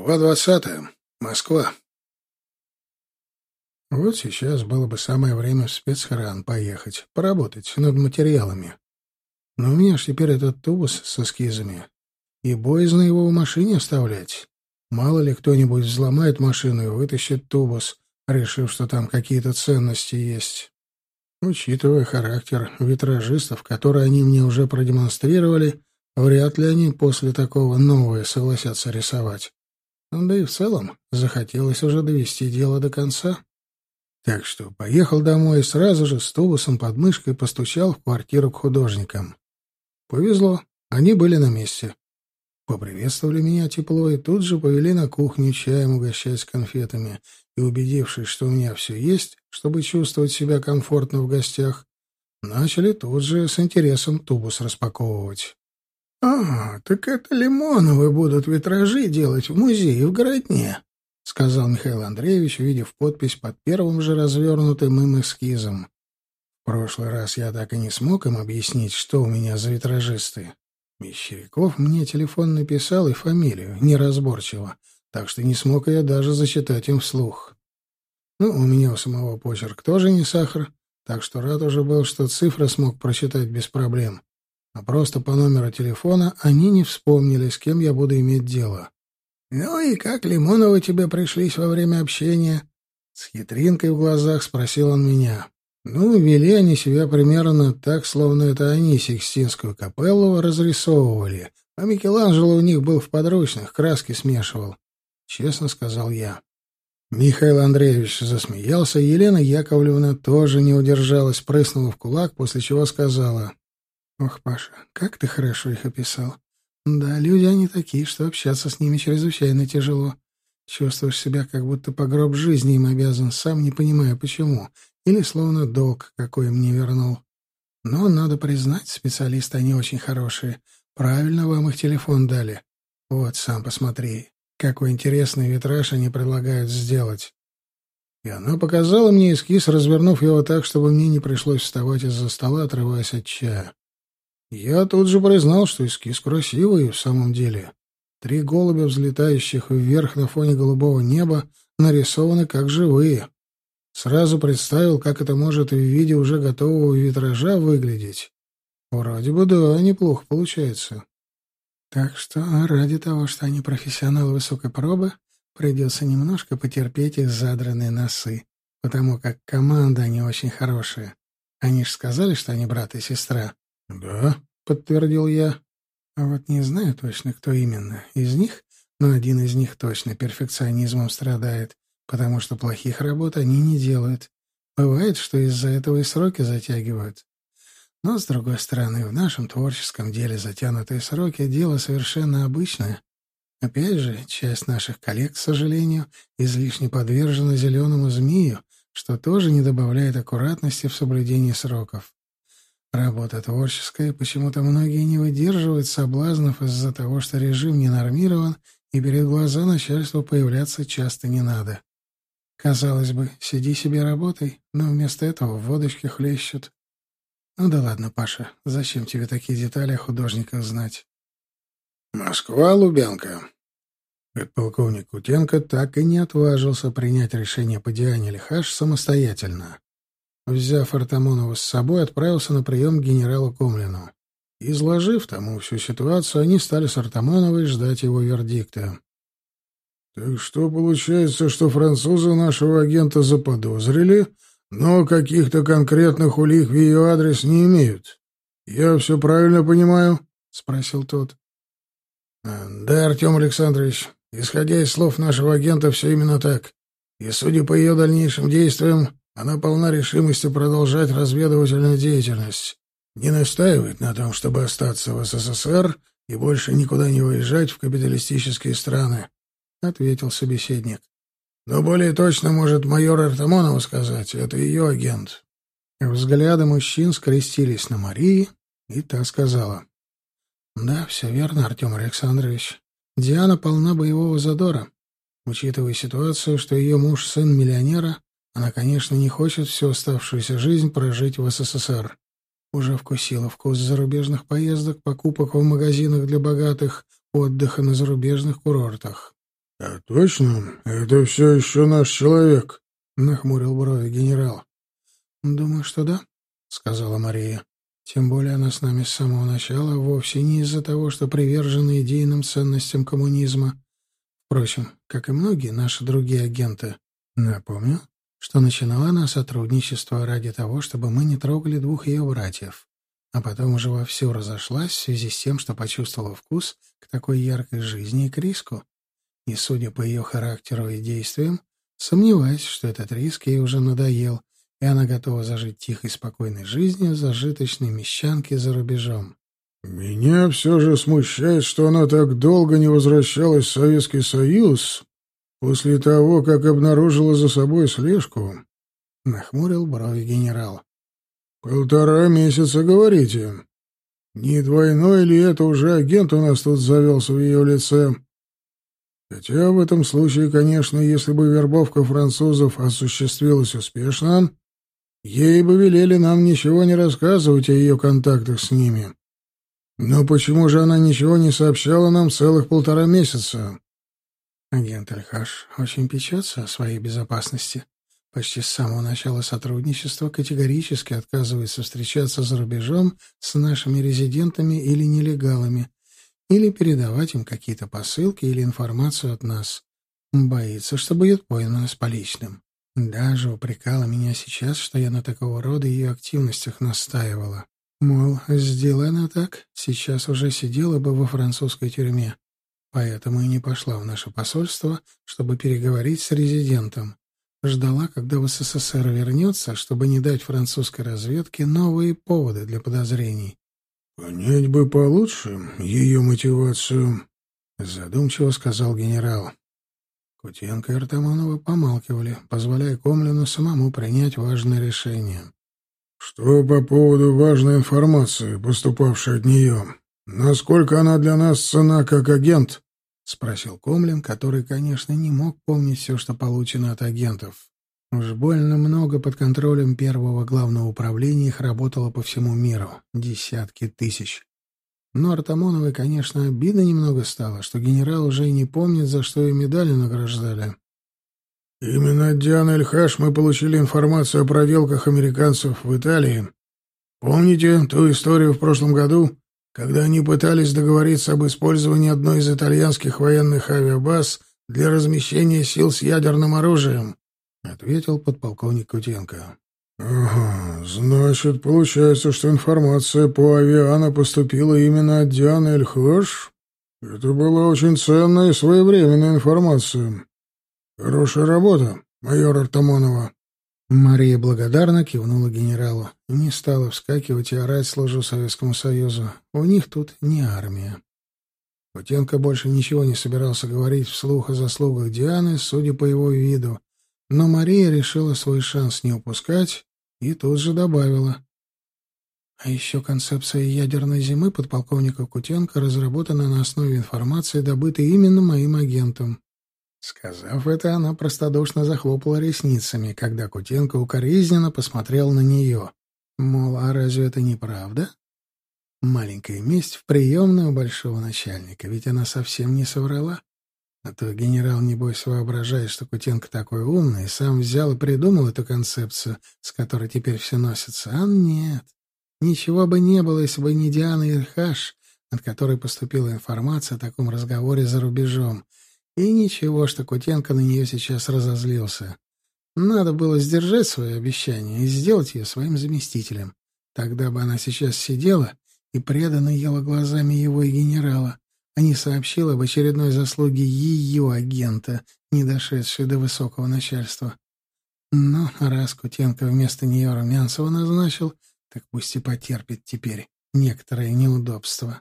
Глава двадцатая. Москва. Вот сейчас было бы самое время в спецхран поехать, поработать над материалами. Но у меня ж теперь этот тубус с эскизами. И боязно его в машине оставлять. Мало ли кто-нибудь взломает машину и вытащит тубус, решив, что там какие-то ценности есть. Учитывая характер витражистов, которые они мне уже продемонстрировали, вряд ли они после такого новое согласятся рисовать. Да и в целом захотелось уже довести дело до конца. Так что поехал домой и сразу же с тубусом под мышкой постучал в квартиру к художникам. Повезло, они были на месте. Поприветствовали меня тепло и тут же повели на кухню чаем угощать конфетами. И, убедившись, что у меня все есть, чтобы чувствовать себя комфортно в гостях, начали тут же с интересом тубус распаковывать. «А, так это Лимоновы будут витражи делать в музее в Городне», — сказал Михаил Андреевич, увидев подпись под первым же развернутым им эскизом. В прошлый раз я так и не смог им объяснить, что у меня за витражисты. Мещеряков мне телефон написал и фамилию, неразборчиво, так что не смог я даже зачитать им вслух. Ну, у меня у самого почерк тоже не сахар, так что рад уже был, что цифры смог прочитать без проблем а просто по номеру телефона они не вспомнили, с кем я буду иметь дело. «Ну и как Лимоновы тебе пришлись во время общения?» С хитринкой в глазах спросил он меня. Ну, вели они себя примерно так, словно это они Сикстинскую капеллу разрисовывали, а Микеланджело у них был в подручных, краски смешивал. Честно сказал я. Михаил Андреевич засмеялся, Елена Яковлевна тоже не удержалась, прыснула в кулак, после чего сказала. Ох, Паша, как ты хорошо их описал. Да, люди они такие, что общаться с ними чрезвычайно тяжело. Чувствуешь себя, как будто по гроб жизни им обязан, сам не понимая почему. Или словно долг какой мне вернул. Но, надо признать, специалисты они очень хорошие. Правильно вам их телефон дали. Вот, сам посмотри, какой интересный витраж они предлагают сделать. И она показала мне эскиз, развернув его так, чтобы мне не пришлось вставать из-за стола, отрываясь от чая. Я тут же признал, что эскиз красивый в самом деле. Три голубя, взлетающих вверх на фоне голубого неба, нарисованы как живые. Сразу представил, как это может в виде уже готового витража выглядеть. Вроде бы да, неплохо получается. Так что ради того, что они профессионалы высокой пробы, придется немножко потерпеть их задранные носы, потому как команда они очень хорошая. Они ж сказали, что они брат и сестра. «Да», — подтвердил я. «А вот не знаю точно, кто именно из них, но один из них точно перфекционизмом страдает, потому что плохих работ они не делают. Бывает, что из-за этого и сроки затягивают. Но, с другой стороны, в нашем творческом деле затянутые сроки — дело совершенно обычное. Опять же, часть наших коллег, к сожалению, излишне подвержена зеленому змею, что тоже не добавляет аккуратности в соблюдении сроков. Работа творческая, почему-то многие не выдерживают соблазнов из-за того, что режим не нормирован, и перед глаза начальству появляться часто не надо. Казалось бы, сиди себе работай, но вместо этого водочки хлещут. Ну да ладно, Паша, зачем тебе такие детали о художниках знать? Москва, Лубянка. Подполковник Кутенко так и не отважился принять решение по Диане Лихаш самостоятельно. Взяв Артамонова с собой, отправился на прием к генералу Комлину. Изложив тому всю ситуацию, они стали с Артамоновой ждать его вердикта. «Так что получается, что французы нашего агента заподозрили, но каких-то конкретных улик в ее адрес не имеют? Я все правильно понимаю?» — спросил тот. «Да, Артем Александрович, исходя из слов нашего агента, все именно так. И, судя по ее дальнейшим действиям, она полна решимости продолжать разведывательную деятельность. Не настаивает на том, чтобы остаться в СССР и больше никуда не выезжать в капиталистические страны, — ответил собеседник. Но более точно может майор Артамонова сказать, это ее агент. Взгляды мужчин скрестились на Марии, и та сказала. Да, все верно, Артем Александрович. Диана полна боевого задора. Учитывая ситуацию, что ее муж сын миллионера, она, конечно, не хочет всю оставшуюся жизнь прожить в СССР. Уже вкусила вкус зарубежных поездок, покупок в магазинах для богатых, отдыха на зарубежных курортах. — А точно? Это все еще наш человек? — нахмурил брови генерал. — Думаю, что да, — сказала Мария. Тем более она с нами с самого начала, вовсе не из-за того, что привержена идейным ценностям коммунизма. Впрочем, как и многие наши другие агенты. Напомню, что начинала она сотрудничество ради того, чтобы мы не трогали двух ее братьев, а потом уже вовсю разошлась в связи с тем, что почувствовала вкус к такой яркой жизни и к риску. И, судя по ее характеру и действиям, сомневаюсь, что этот риск ей уже надоел, и она готова зажить тихой, спокойной жизнью зажиточной мещанки за рубежом. «Меня все же смущает, что она так долго не возвращалась в Советский Союз после того, как обнаружила за собой слежку», — нахмурил брови генерал. «Полтора месяца, говорите. Не двойной ли это уже агент у нас тут завелся в ее лице?» Хотя в этом случае, конечно, если бы вербовка французов осуществилась успешно, ей бы велели нам ничего не рассказывать о ее контактах с ними. Но почему же она ничего не сообщала нам целых полтора месяца? Агент Альхаш очень печется о своей безопасности. Почти с самого начала сотрудничества категорически отказывается встречаться за рубежом с нашими резидентами или нелегалами, или передавать им какие-то посылки или информацию от нас. Боится, что будет поймана с поличным. Даже упрекала меня сейчас, что я на такого рода ее активностях настаивала. Мол, сделай она так, сейчас уже сидела бы во французской тюрьме. Поэтому и не пошла в наше посольство, чтобы переговорить с резидентом. Ждала, когда в СССР вернется, чтобы не дать французской разведке новые поводы для подозрений. «Понять бы получше ее мотивацию», — задумчиво сказал генерал. Кутенко и Артамонова помалкивали, позволяя Комлину самому принять важное решение. «Что по поводу важной информации, поступавшей от нее? Насколько она для нас цена как агент?» — спросил Комлин, который, конечно, не мог помнить все, что получено от агентов. Уж больно много под контролем первого главного управления их работало по всему миру. Десятки тысяч. Но Артамоновой, конечно, обидно немного стало, что генерал уже и не помнит, за что ее медали награждали. «Именно от Дианы Эльхаш мы получили информацию о проделках американцев в Италии. Помните ту историю в прошлом году, когда они пытались договориться об использовании одной из итальянских военных авиабаз для размещения сил с ядерным оружием?» — ответил подполковник Кутенко. «Ага, значит, получается, что информация по авиана поступила именно от Дианы Эльхош? Это была очень ценная и своевременная информация. Хорошая работа, майор Артамонова». Мария благодарно кивнула генералу. Не стала вскакивать и орать «Служу Советскому Союзу». У них тут не армия. Кутенко больше ничего не собирался говорить вслух о заслугах Дианы, судя по его виду, но Мария решила свой шанс не упускать и тут же добавила. А еще концепция ядерной зимы подполковника Кутенко разработана на основе информации, добытой именно моим агентом. Сказав это, она простодушно захлопала ресницами, когда Кутенко укоризненно посмотрел на нее. Мол, а разве это не правда? Маленькая месть в приемной у большого начальника, ведь она совсем не соврала. А то генерал, небось, воображает, что Кутенко такой умный, сам взял и придумал эту концепцию, с которой теперь все носятся. А нет. Ничего бы не было, если бы не Диана Ирхаш, от которой поступила информация о таком разговоре за рубежом. И ничего, что Кутенко на нее сейчас разозлился. Надо было сдержать свое обещание и сделать ее своим заместителем. Тогда бы она сейчас сидела и преданно ела глазами его и генерала а не сообщил об очередной заслуге ее агента, не дошедшей до высокого начальства. Но раз Кутенко вместо нее Румянцева назначил, так пусть и потерпит теперь некоторые неудобства.